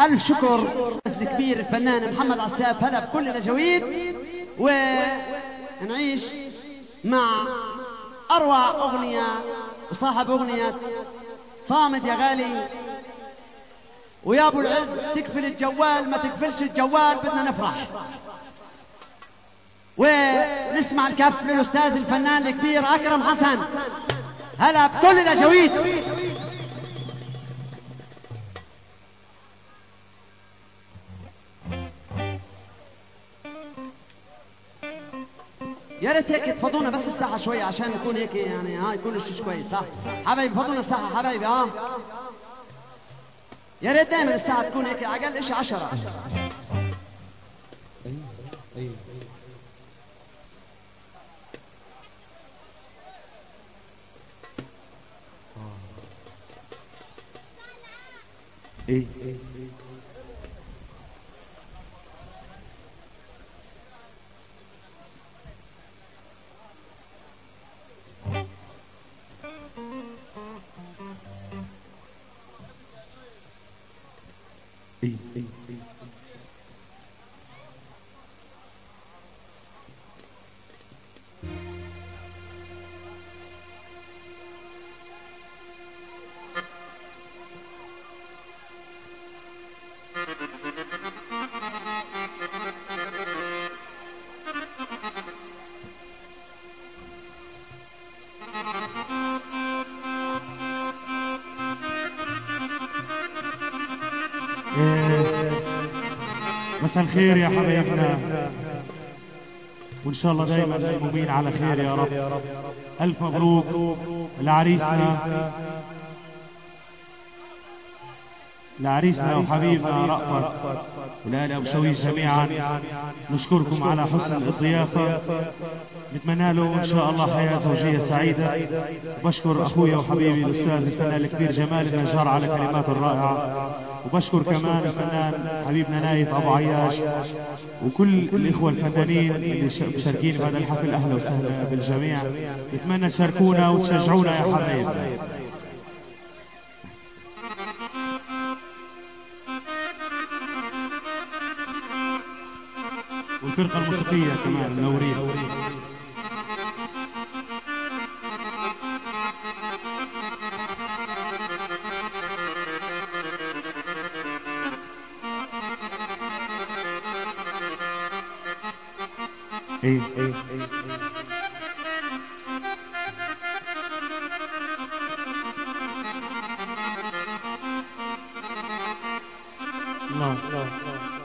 ألف شكر الكبير الفنان محمد عساف. هلا بكل الأجاويد ونعيش مع أروع أغنية وصاحب أغنية صامد يا غالي. ويا أبو العز تقفل الجوال ما تقفلش الجوال بدنا نفرح. ونسمع الكف للأستاذ الفنان الكبير أكرم حسن. هلا بكل الأجاويد. يا ريت هيك تفضونا بس الساحة شوية عشان نكون هيك يعني ها يكون الشيش كويس صح حبايبي فضونا الساحة حبايبي ها. يا ريت دائما الساعة تكون هيك أقل شيء عشرة. إيه إيه. الخير يا حبايبنا وإن شاء الله دايما مقيمين على خير يا رب. ألف مبروك لعريسنا. لعريسنا وحبيبنا رأفت. ولآل أبو شويش جميعا. نشكركم على حسن الضيافة. نتمنى له إن شاء الله حياة زوجية سعيدة. وبشكر أخويا وحبيبي الأستاذ الفنان الكبير جمال النجار على كلماته الرائعة. وبشكر كمان الفنان حبيبنا نايف أبو عياش. وكل الإخوة الفنانين اللي مشاركين بهذا الحفل. أهلا وسهلا بالجميع. نتمنى تشاركونا وتشجعونا يا حبايبنا والفرقة الموسيقية كمان منورين إيه. إيه إيه الله الله سألوني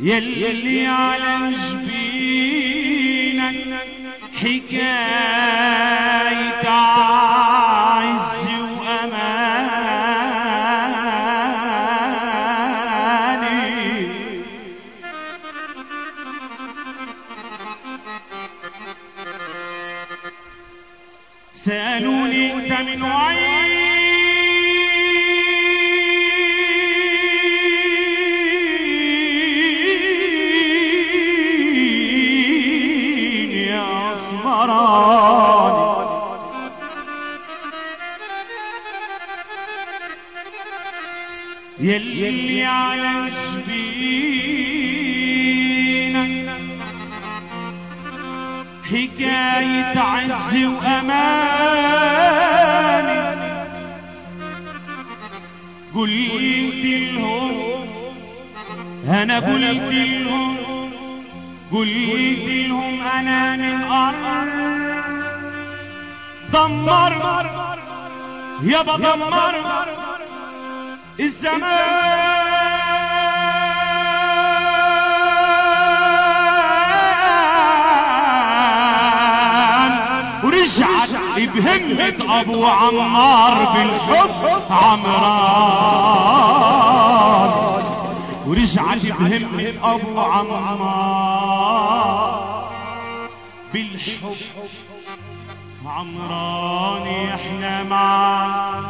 يلي على جبينك حكاية قلت لهم أنا قلت لهم قلت لهم أنا من أرض. دمر يابا دمر بهمة ابو عمار بالحب عمران ورجعت بهمة ابو عمار بالحب عمران إحنا معاك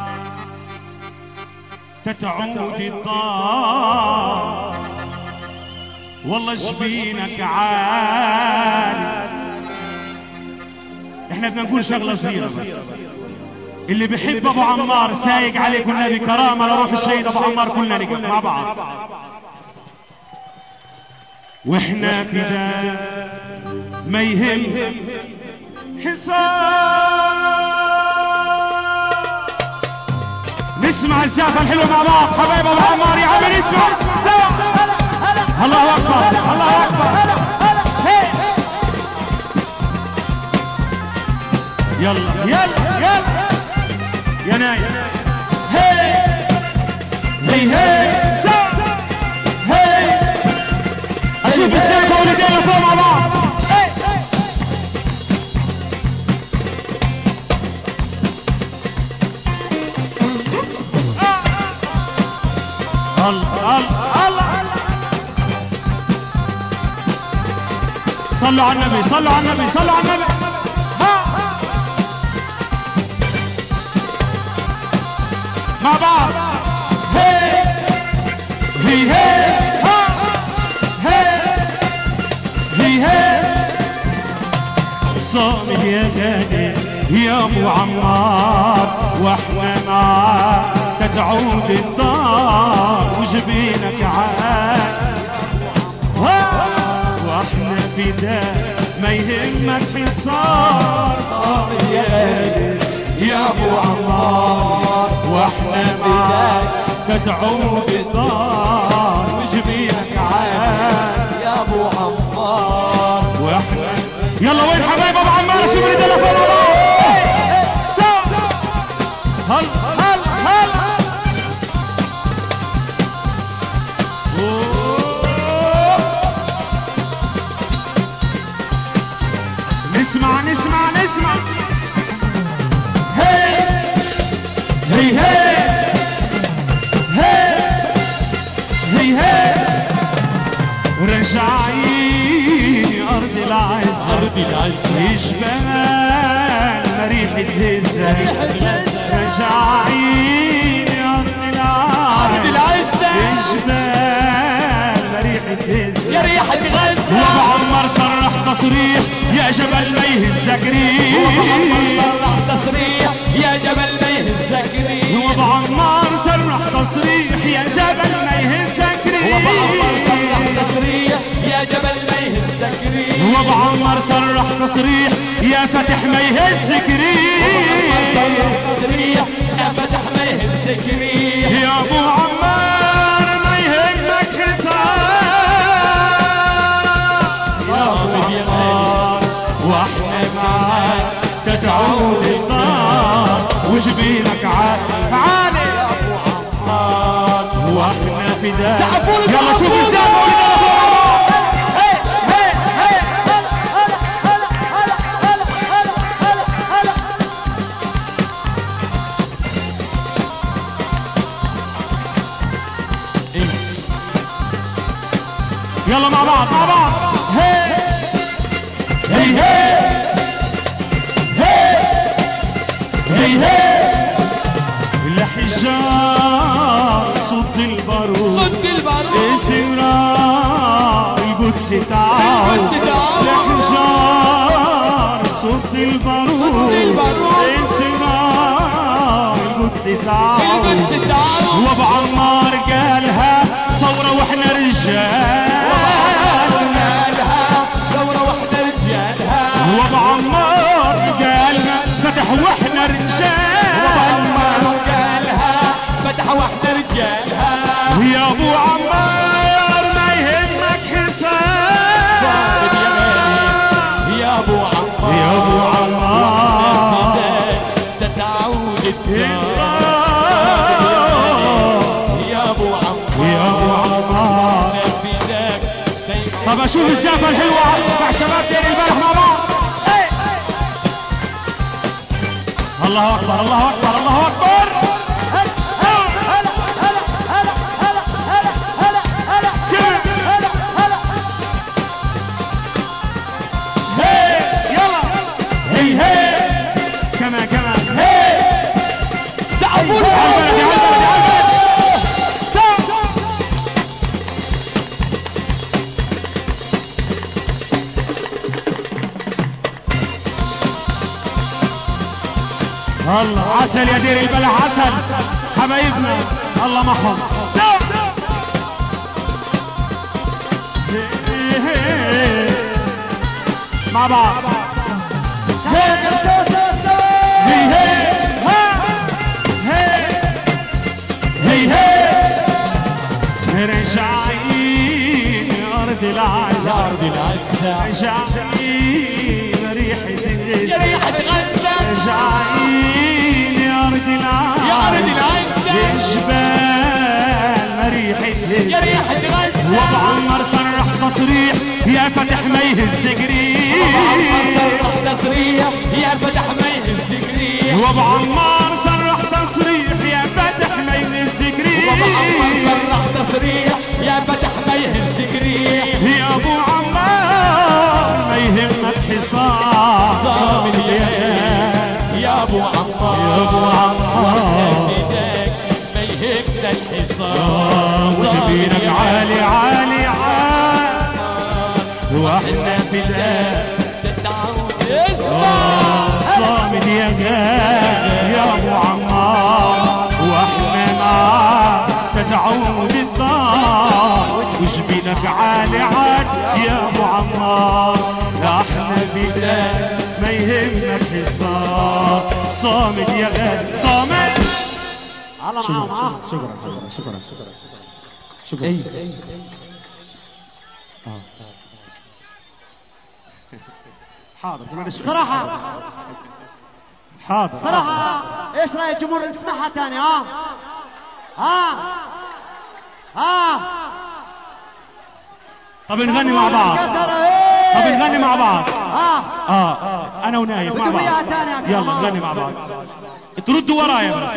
تتعود الطار والله جبينك عالي إحنا بدنا نقول شغلة صغيرة بس. اللي بحب أبو عمار سايق عليه كلنا بكرامه لروح الشهيد أبو عمار كلنا نقف مع بعض. وإحنا كده ما يهم حساب. نسمع الزافة الحلوة مع بعض. حبايب أبو عمار يا عم نسمع الله أكبر. الله أكبر. يلا يلا يلا. يا نايم. هي هي أشوف الله الله. صلوا على النبي صلوا على النبي صلوا على النبي. مع بعض هي هي هي ها. هي هي هي صامد يا غالي يا أبو عمار وإحنا معاك تتعود الدار وجبينك عاد. وأحنا فداك ما يهمك حصار صامد يا غالي. يا أبو عمار وإحنا فداك تتعود الدار وجبينك عاد. يا أبو عمار وإحنا يلا وين حبايب أبو عمار؟ اللي دلف الله It's all يا دير البلا عسل حبايبنا الله معهم مع بعض Yeah. أرض العز طبعا ما صامد يا غالي. صامد الله معاهم ها شكرا شكرا شكرا شكرا اي حاضر معلش صراحة. حاضر صراحة. إيش رأي الجمهور؟ نسمعها تاني. ها ها ها طب نغني مع بعض. كتر إيه. طب نغني مع بعض. ها آه. أنا ونايف مع بعض. يلا كمان. نغني مع بعض. تردوا ورايا. بس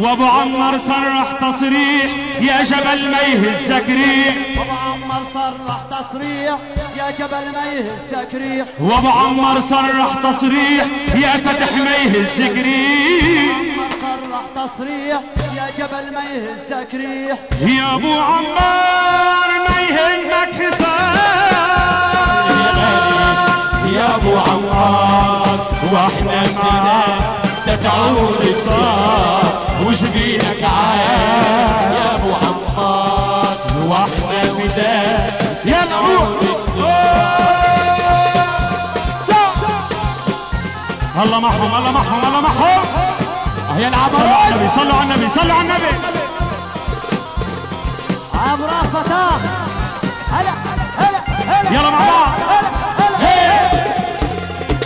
وأبو عمر صرح تصريح يا جبل ما يهزك ريح ابو عمر صرح تصريح يا جبل ما يهزك ريح وأبو عمر صرح تصريح يا فتح ما يهزك ريح عمر صرح تصريح يا جبل ما يهزك ريح يا أبو عمار ما يهمك حساب. الله معهم الله معهم الله معهم هي صلوا على العبرات النبي صلوا على النبي صلوا على النبي. ابو رافته هلا هلا هلا. يلا مع بعض. هلا هلا هي.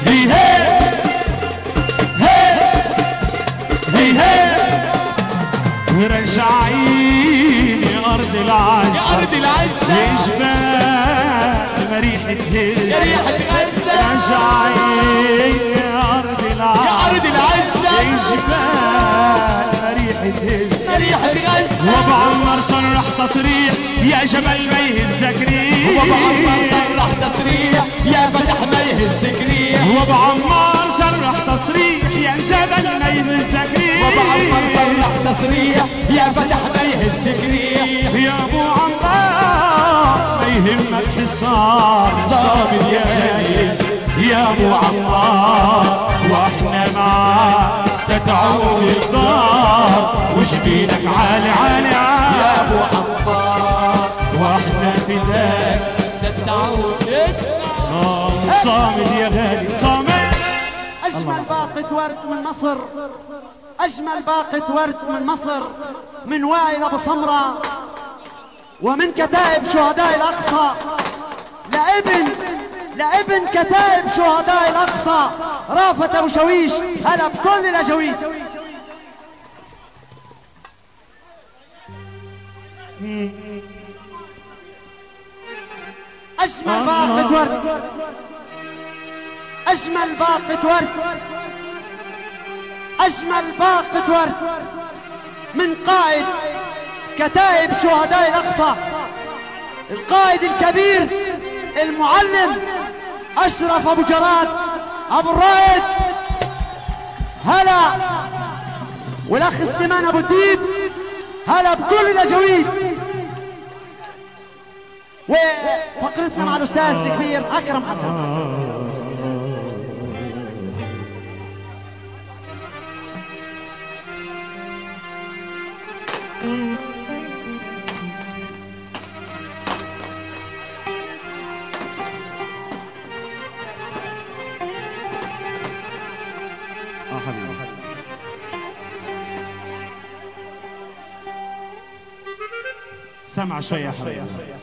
هي. هي. ورجعين يا أرض العز. يا أرض العزة يشبال مريحة هز يا العز مريحة هز ريحة غزة وابو عمر صرح تصريح يا جبل ما يهزك ريح وابو عمار صرح تصريح يا فتح ما يهز قريح وابو عمار صرح تصريح يا جبل ما يهزك ريح وابو عمار صرح تصريح يا فتح صامد يا غالي صامد. أجمل باقة ورد من مصر أجمل باقة ورد من مصر من وائل أبو سمرة ومن كتائب شهداء الأقصى. لابن لابن كتائب شهداء الأقصى رافت أبو شويش هلا بكل الأجاويش أجمل باقة ورد. أجمل باقة ورد. أجمل باقة ورد. من قائد كتائب شهداء الأقصى. القائد الكبير المعلم أشرف أبو جراد أبو الرائد. هلا. والأخ سليمان أبو الديب. هلا بكل الأجاويد وفقرتنا مع الأستاذ الكبير أكرم حسن. سمع شوية يا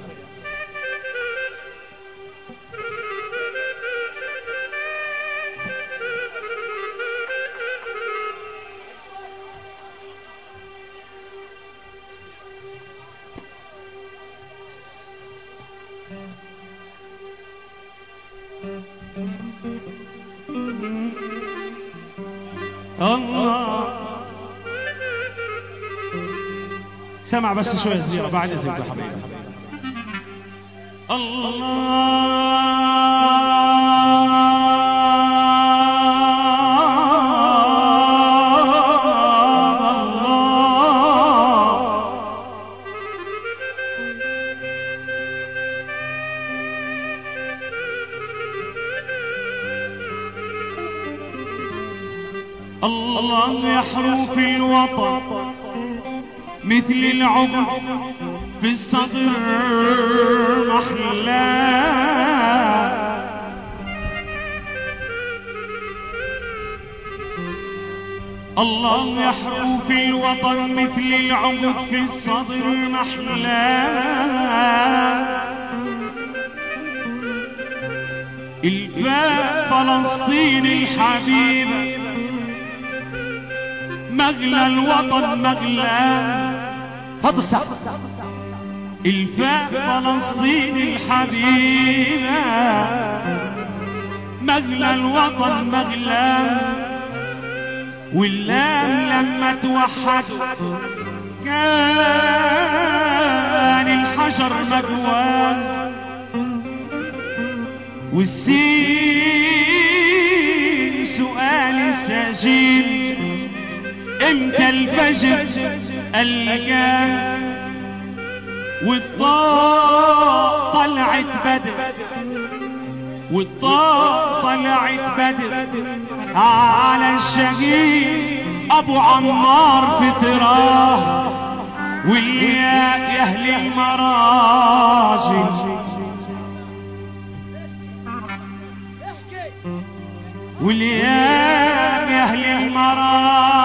سمع بس شوية صغيرة بعد إذنك يا حبيبي الله الله يحرو في الوطن مثل العمر في الصدر محلاه الله يحرو في الوطن مثل العمر في الصدر محلاه الفاء فلسطين الحبيبه مغلى الوطن مغلى. السحب الفاء فلسطين الحبيبة مغلى الوطن مغلى. واللام لما توحدوا كان الحجر مجواه والسين سؤال سجين إمتى الفجر؟ القاه والضاء طلعت بدر. والضاء طلعت بدر. على الشهيد أبو عمار في تراه والياء يا أهل المراجل والياء يا أهل المراجل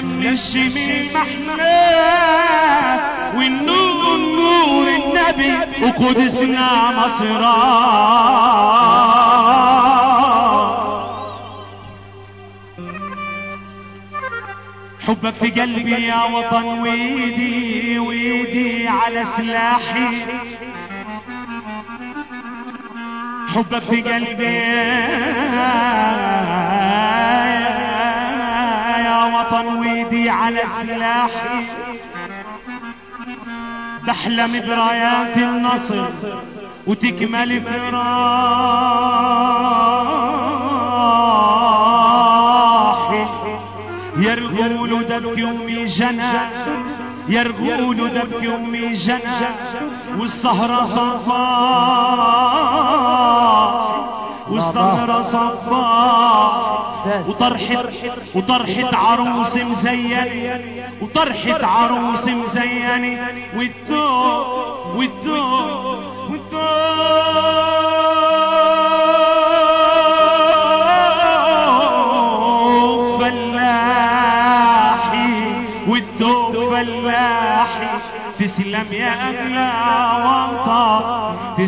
لم الشمال محلاه والنور نور النبي وقدسنا مصراه حبك في قلبي يا وطن ويدي ويدي على سلاحي. حبك في قلبي. وطن ويدي على سلاحي بحلم برايات النصر وتكمل فراحي يرغول دبك امي جنى يرغول دبك امي جنى والسهرة صفاح والسهرة صفاح وطرحة وطرحة عروس مزينة وطرحة عروس مزينة والتوب والتوب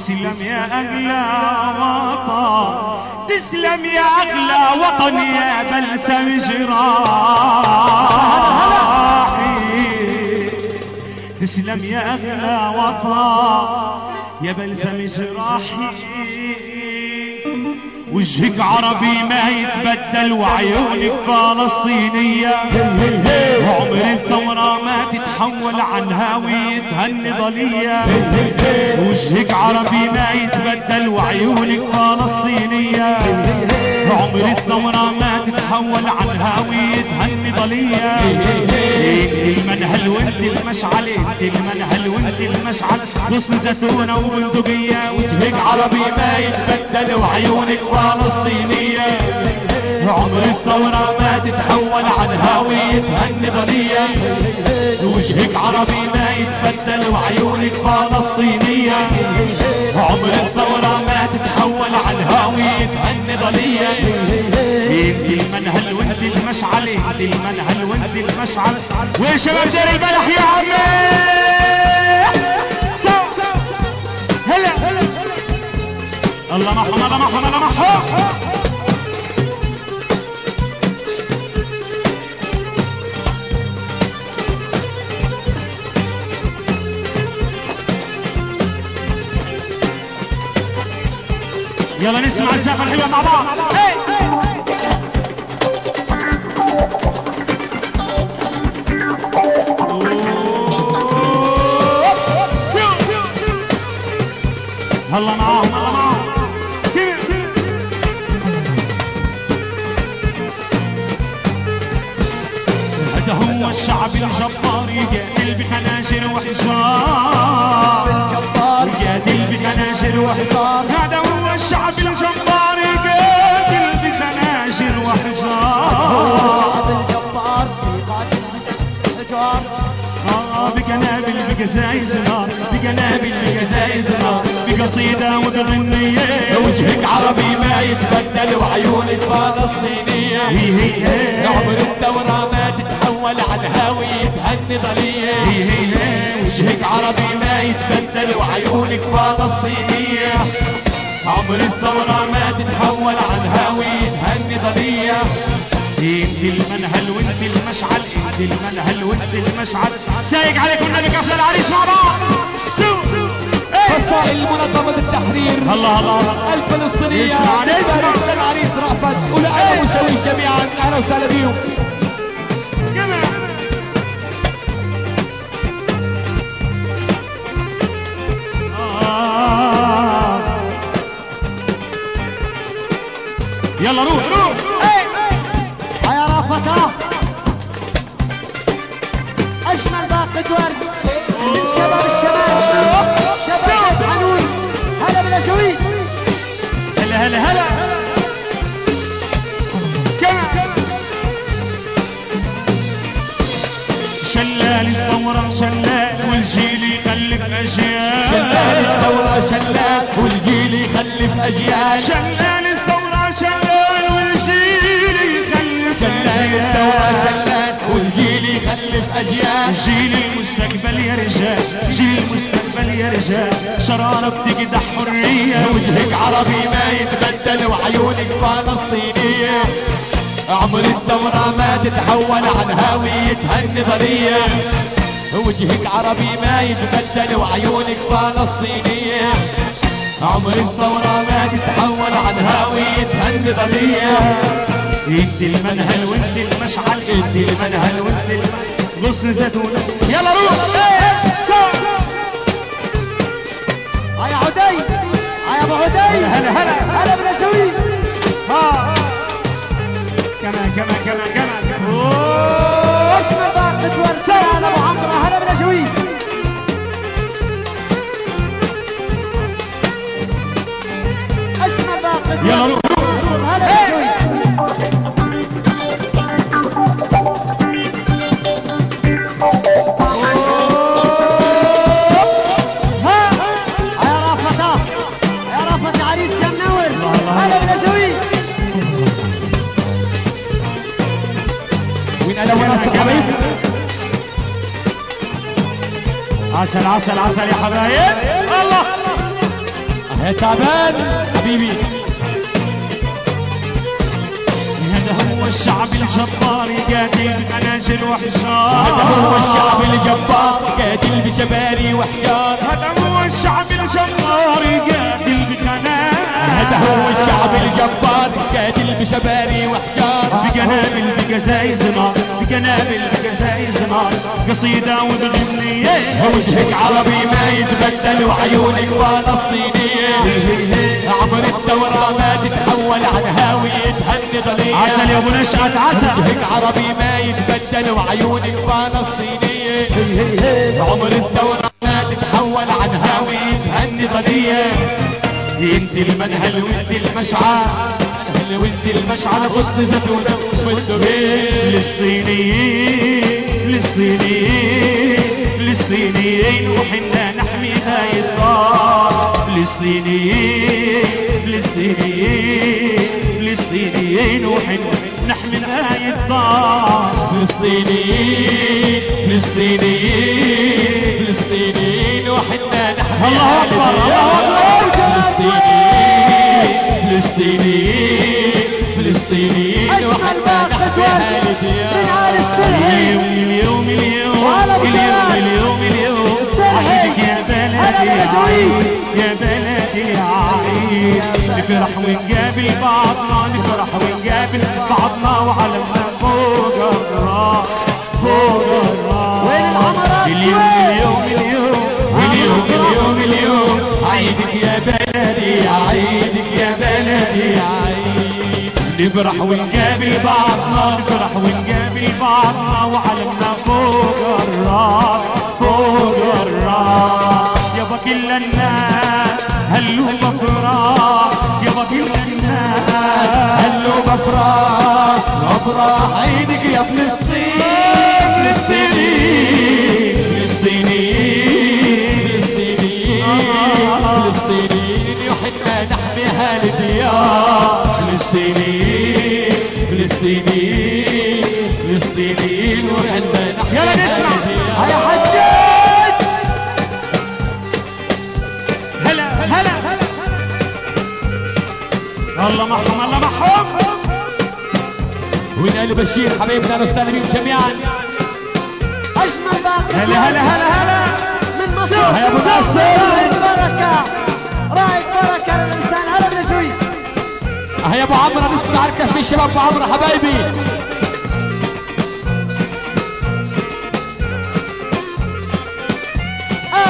تسلم يا أغلى وطن تسلم يا أغلى وطن يا بلسم جراحي تسلم يا أغلى وطن يا بلسم جراحي وجهك عربي ما يتبدل وعيونك فلسطينية. عمر الثورة ما تتحول عن هوية النضالية وجهك عربي ما يتبدل وعيونك فلسطينية. عمر الثورة ما تتحول عن هوية النضالية انت المنهل وانت المشعل المنهل وانت المشعل. غصن زيتونة وبندقية وجهك عربي ما يتبدل وعيونك فلسطينية. عمر الثورة ما تتحول عن هويتها النضالية وجهك عربي ما يتبدل وعيونك فلسطينية. عمر الثورة ما تتحول عن هويتها النضالية انت المنهل وانت المشعل انت المنهل وانت المشعل. ويا شباب دير البلح يا عمي. هلا الله محمد الله محمد الله محمد يلا نسمع الزفة الحلوة مع بعض. هلا معاهم هلا معاهم هذا هو الشعب الجبار يقاتل بخناجر وحجار. الجبار يقاتل بخناجر وحجار. وحجار هذا هو الشعب الجبار يقاتل بخناجر هو وحجار الشعب الجبار في قاتل حجار بقزايز نار نار بقصيدة وبغنية وجهك عربي ما يتبدل وعيونك فلسطينية. هي هي. عمر الثورة ما تتحول عن هويتها النضالية هي هي. وجهك عربي ما يتبدل وعيونك فلسطينية. عمر الثورة ما تتحول عن المشعل. انت المنهل وانت المشعل؟ سايق عليكم النبي كفر العريس مع بعض سو منظمة التحرير الله الله الفلسطينية. اسمع. تبارك العريس رأفت ولأهل المساويين جميعا. أهلا وسهلا بيهم آه. يلا روح روح. شلال الثورة شلال والجيل يخلف شلال أجيال الثورة شلال والجيل يخلف أجيال. شلال الثورة شلال والجيل يخلف شلال الثورة شلال والجيل يخلف أجيال. جيل المستقبل يا رجال جيل المستقبل يا رجال. شرارة بتقدح حرية. وجهك عربي ما يتبدل وعيونك فلسطينية. عمر الثورة ما تتحول عن هويتها النظرية وجهك عربي ما يتبدل وعيونك فلسطينية. عمر الثورة ما تتحول عن هويتها النظرية انت المنهل وانت المشعل انت المنهل وانت المنهل غصن زيتون يلا روح. يا عدي. يا ابو عدي. هلا هلا هلا. بالاشوي ها بقنابل بقزايز نار بقنابل بقزايز نار قصيدة وبالجنية وجهك عربي ما يتبدل وعيونك فلسطينية عمر الثورة ما تتحول عن هاوية هالنضالية عسل يا أبو نشأت عسل. وجهك عربي ما يتبدل وعيونك فلسطينية عمر الثورة ما تتحول عن هاوية هالنضالية انت المنهل وانت المشعل وانت المشعل غصن زيتونة والدبيب فلسطينيين فلسطينيين فلسطينيين وحنا نحمي هاي الدار فلسطينيين فلسطينيين فلسطينيين وحنا نحمي هاي الدار فلسطينيين فلسطينيين فلسطينيين وحنا نحمي الله أكبر، الله أكبر. فلسطينيين فلسطينيين هاي ولد الديار من آل السلحي اليوم اليوم اليوم وعلى اليوم. اليوم اليوم. عيدك يا بلدي بالمشاوير. يا بلدي عيد نفرح ونقابل بعضنا نفرح ونقابل بعضنا وعلمنا فوق الراس فوق الراس وين العمرات؟ اليوم؟ اليوم اليوم اليوم اليوم اليوم عيدك يا بلدي عيدك يا بلدي عيد نفرح ونقابل بعضنا نفرح ونقابل بعضنا وعلمنا فوق الراس فوق الراس. يابا كل الناس هلو مفرح يابا كل الناس هلو بفرح بفرح عيدك يا فلسطين فلسطينيين فلسطينيين آه. فلسطينيين وحنا نحمي هالديار. فلسطينيين فلسطينيين فلسطينيين وحنا نحمي يلا نسمع. هالديار. يا حجاج هلا هلا الله محهم الله محهم وين ال بشير حبيبنا المستلمين جميعا أجمل باقة هلا هلا هلا هلا من مصر يا أبو ناصر. رائد هيا ابو عمرو نسمع الكف في شباب ابو عمرو حبايبي.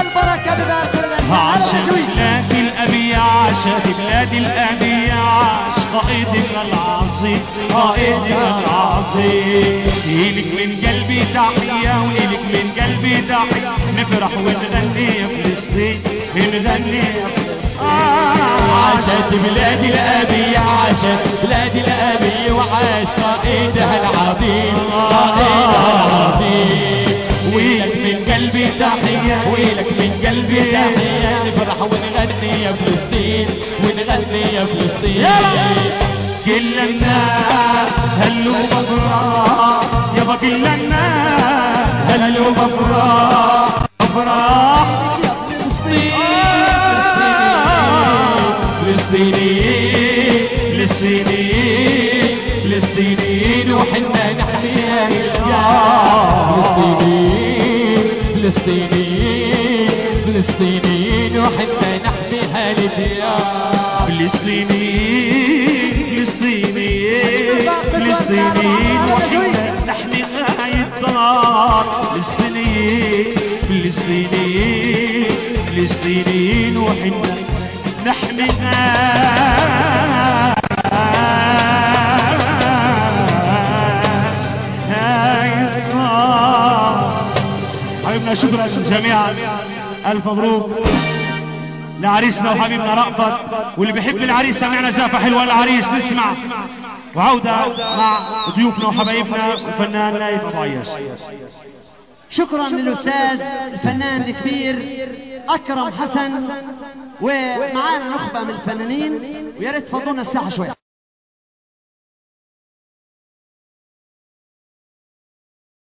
البركة ببارك عاشت بالنشوي بلاد الأبي عاشت بلاد الأبي عاش قائدنا العظيم قائدنا العظيم إلك من قلبي تحية وإلك من قلبي تحية نفرح ونغني يا فلسطين نغني يا فلسطين عاشت بلاد الأبي عاشت بلاد الأبي وعاش قائدها العظيم قائدها العظيم. ويلك من قلبي تحية ويلك من قلبي تحية نفرح ونغني يا فلسطين ونغني يا فلسطين. كل الناس هلو مفرح يابا كل الناس هلو مفرح مفرح فلسطينيين فلسطينيين فلسطينيين وحنا نحميها الدار حبيبنا شكرا جميعا. ألف مبروك. لعريسنا وحبيبنا رأفت. واللي بيحب العريس سمعنا زافة حلوة للعريس نسمع. وعودة مع ضيوفنا وحبايبنا الفنان نايف أبو عياش. شكرا للأستاذ الفنان الكبير أكرم حسن. ومعانا نخبة من الفنانين ويا ريت تفضلونا الساحة شوي